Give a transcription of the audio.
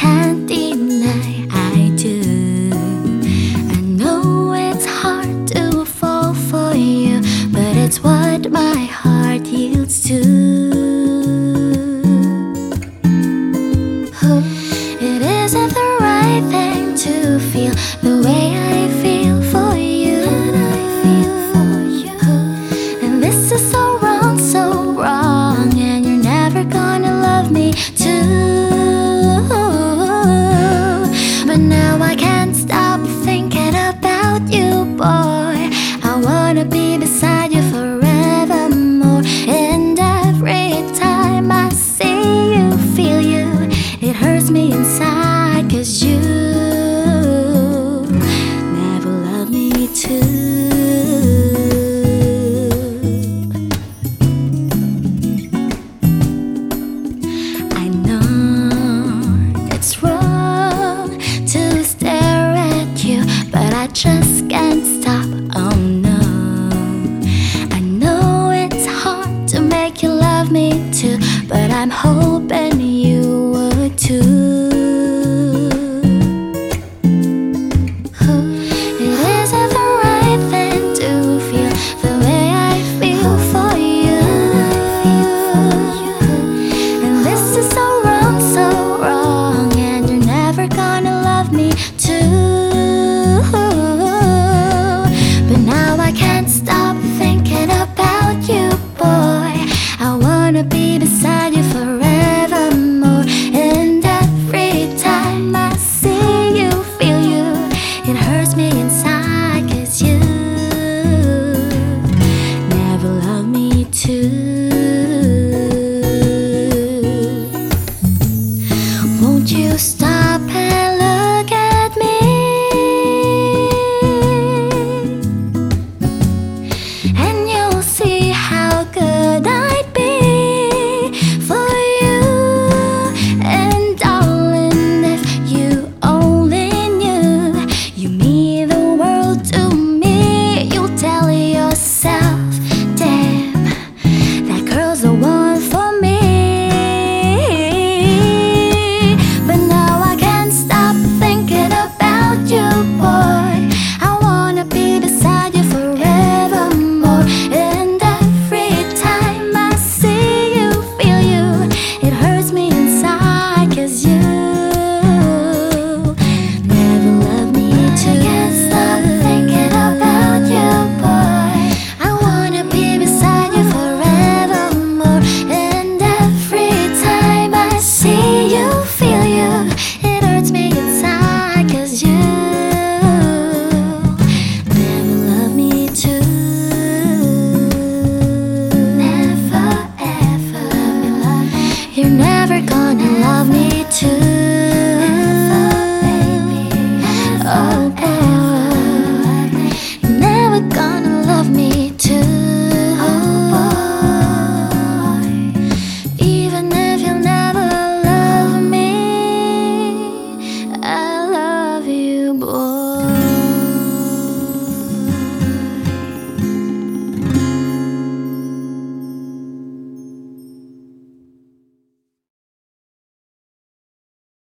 can't deny I do. I know it's hard to fall for you, but it's what my heart yields to. It isn't the right thing. just can't stop. Oh no, I know it's hard to make you love me too, but I'm hoping you would too. inside, cause you never loved me too.